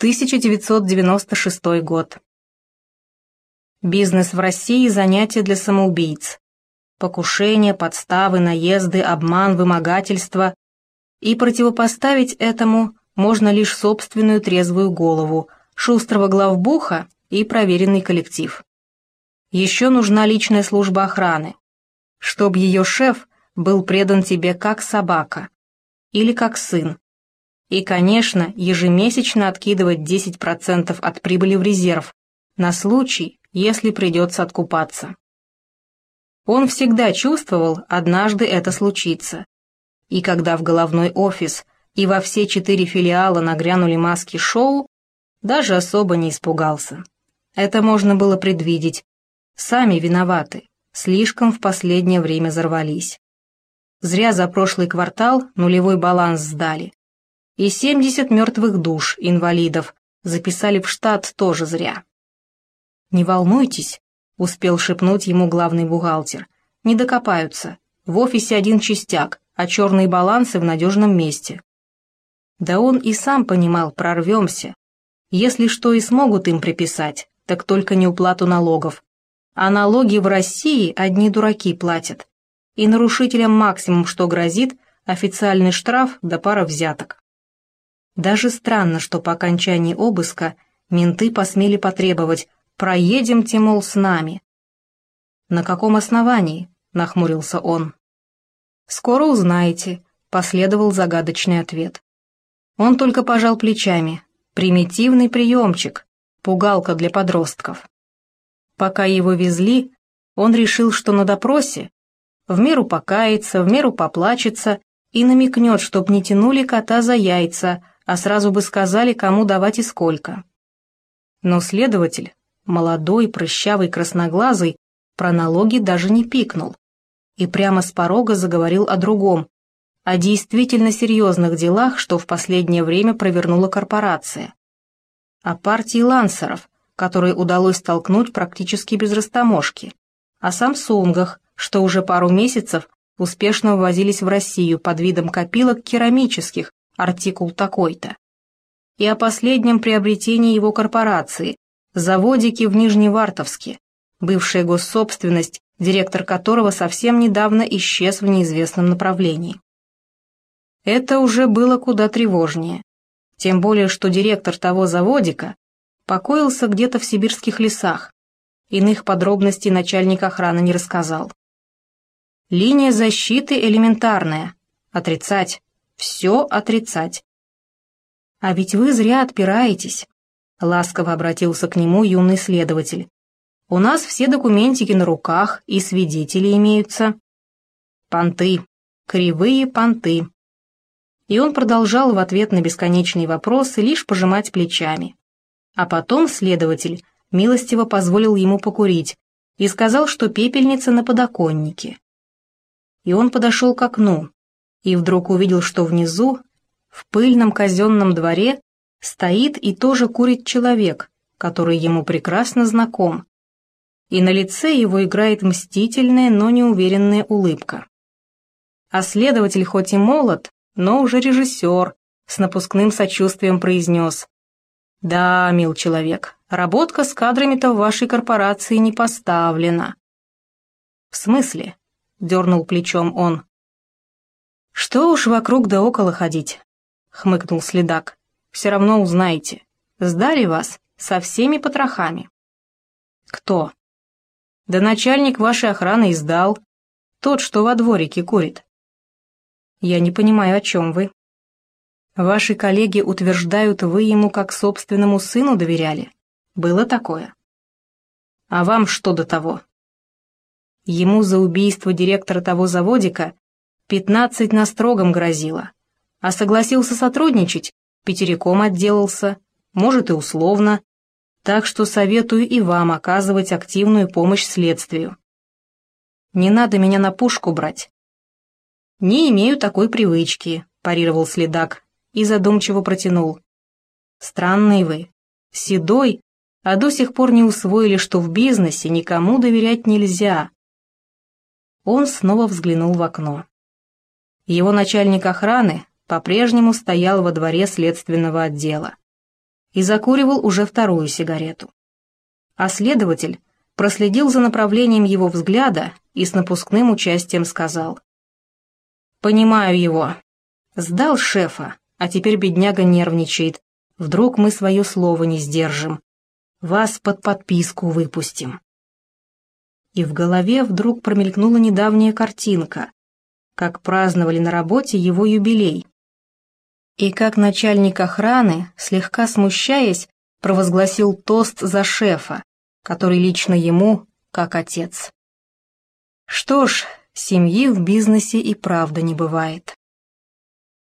1996 год. Бизнес в России – занятие для самоубийц. Покушения, подставы, наезды, обман, вымогательство. И противопоставить этому можно лишь собственную трезвую голову, шустрого главбуха и проверенный коллектив. Еще нужна личная служба охраны, чтоб ее шеф был предан тебе как собака или как сын. И, конечно, ежемесячно откидывать 10% от прибыли в резерв на случай, если придется откупаться. Он всегда чувствовал, однажды это случится. И когда в головной офис и во все четыре филиала нагрянули маски шоу, даже особо не испугался. Это можно было предвидеть. Сами виноваты, слишком в последнее время взорвались. Зря за прошлый квартал нулевой баланс сдали. И 70 мертвых душ, инвалидов, записали в штат тоже зря. «Не волнуйтесь», — успел шепнуть ему главный бухгалтер. «Не докопаются. В офисе один частяк, а черные балансы в надежном месте». Да он и сам понимал, прорвемся. Если что и смогут им приписать, так только не уплату налогов. А налоги в России одни дураки платят. И нарушителям максимум, что грозит, официальный штраф да пара взяток. Даже странно, что по окончании обыска менты посмели потребовать Проедемте, мол, с нами». «На каком основании?» — нахмурился он. «Скоро узнаете», — последовал загадочный ответ. Он только пожал плечами. Примитивный приемчик, пугалка для подростков. Пока его везли, он решил, что на допросе в меру покается, в меру поплачется и намекнет, чтоб не тянули кота за яйца, а сразу бы сказали, кому давать и сколько. Но следователь молодой, прыщавый, красноглазый, про налоги даже не пикнул. И прямо с порога заговорил о другом, о действительно серьезных делах, что в последнее время провернула корпорация. О партии лансеров, которые удалось толкнуть практически без растаможки. О Самсунгах, что уже пару месяцев успешно ввозились в Россию под видом копилок керамических, артикул такой-то. И о последнем приобретении его корпорации, заводики в Нижневартовске, бывшая госсобственность, директор которого совсем недавно исчез в неизвестном направлении. Это уже было куда тревожнее, тем более что директор того заводика покоился где-то в сибирских лесах, иных подробностей начальник охраны не рассказал. Линия защиты элементарная, отрицать, все отрицать. А ведь вы зря отпираетесь. Ласково обратился к нему юный следователь. «У нас все документики на руках и свидетели имеются». «Понты. Кривые понты». И он продолжал в ответ на бесконечные вопросы лишь пожимать плечами. А потом следователь милостиво позволил ему покурить и сказал, что пепельница на подоконнике. И он подошел к окну и вдруг увидел, что внизу, в пыльном казенном дворе, стоит и тоже курит человек, который ему прекрасно знаком. И на лице его играет мстительная, но неуверенная улыбка. А следователь хоть и молод, но уже режиссер, с напускным сочувствием произнес. «Да, мил человек, работка с кадрами-то в вашей корпорации не поставлена». «В смысле?» — дернул плечом он. «Что уж вокруг да около ходить», — хмыкнул следак все равно узнаете. Сдали вас со всеми потрохами». «Кто?» «Да начальник вашей охраны издал. Тот, что во дворике курит». «Я не понимаю, о чем вы». «Ваши коллеги утверждают, вы ему как собственному сыну доверяли. Было такое?» «А вам что до того?» Ему за убийство директора того заводика пятнадцать на строгом грозило, а согласился сотрудничать, пятериком отделался, может и условно, так что советую и вам оказывать активную помощь следствию. Не надо меня на пушку брать. Не имею такой привычки, парировал следак и задумчиво протянул. Странный вы, седой, а до сих пор не усвоили, что в бизнесе никому доверять нельзя. Он снова взглянул в окно. Его начальник охраны по-прежнему стоял во дворе следственного отдела. и закуривал уже вторую сигарету. А следователь проследил за направлением его взгляда и с напускным участием сказал. «Понимаю его. Сдал шефа, а теперь бедняга нервничает. Вдруг мы свое слово не сдержим. Вас под подписку выпустим». И в голове вдруг промелькнула недавняя картинка, как праздновали на работе его юбилей. И как начальник охраны, слегка смущаясь, провозгласил тост за шефа, который лично ему как отец. Что ж, семьи в бизнесе и правда не бывает.